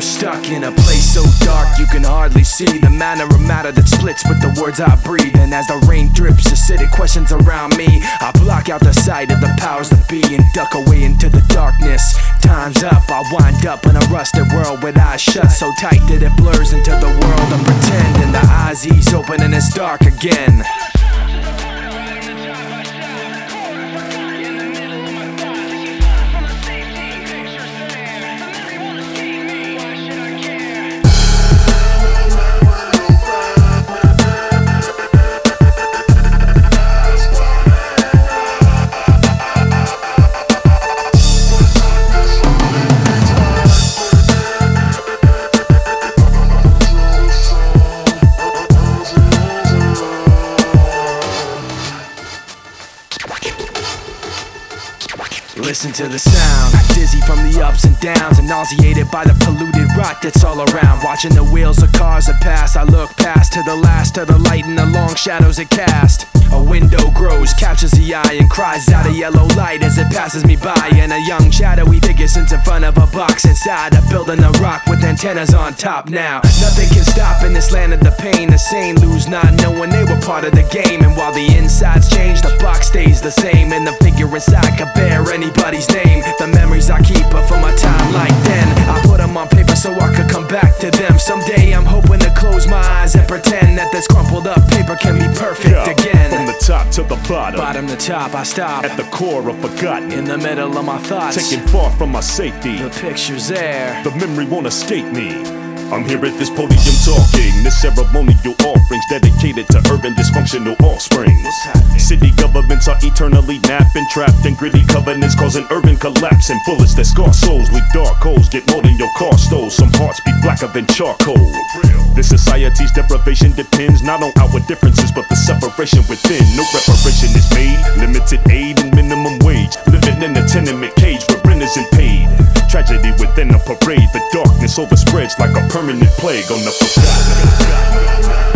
stuck in a place so dark you can hardly see the manner of matter that splits with the words I breathe. And as the rain drips, acidic questions around me, I block out the sight of the powers that be and duck away into the darkness. Time's up, I wind up in a rusted world with eyes shut so tight that it blurs into the world of pretend. And the eyes ease open and it's dark again. Listen to the sound, dizzy from the ups and downs, and nauseated by the polluted rot that's all around. Watching the wheels of cars that pass, I look past to the last of the light and the long shadows it cast. A window grows, captures the eye, and cries out a yellow light as it passes me by. And a young shadowy figure sits in front of a box inside a building a rock with antennas on top. Now, nothing can stop in this land of the pain. The sane lose not knowing they were part of the game. And while the insides change, the box stays the same. And the figure inside could bear anybody's name. The memories I keep are from a time like then. I put them on paper so I could come back to them. Someday I'm hoping to close my eyes and pretend that this crumpled up paper can be perfect again. From the top to the bottom, Bottom to top, I stop. at the core of forgotten, In the middle of my thoughts, taken far from my safety. the picture's there. The memory won't escape me. I'm here at this podium talking. This ceremonial offerings dedicated to urban dysfunctional offspring. City governments are eternally napping, trapped in gritty covenants, causing urban collapse. And bullets that scar souls leave dark holes. Get more than your car stole. Some hearts be blacker than charcoal. This society's deprivation depends not on outward differences, but the separation within. No reparation The darkness overspreads like a permanent plague on the forgotten.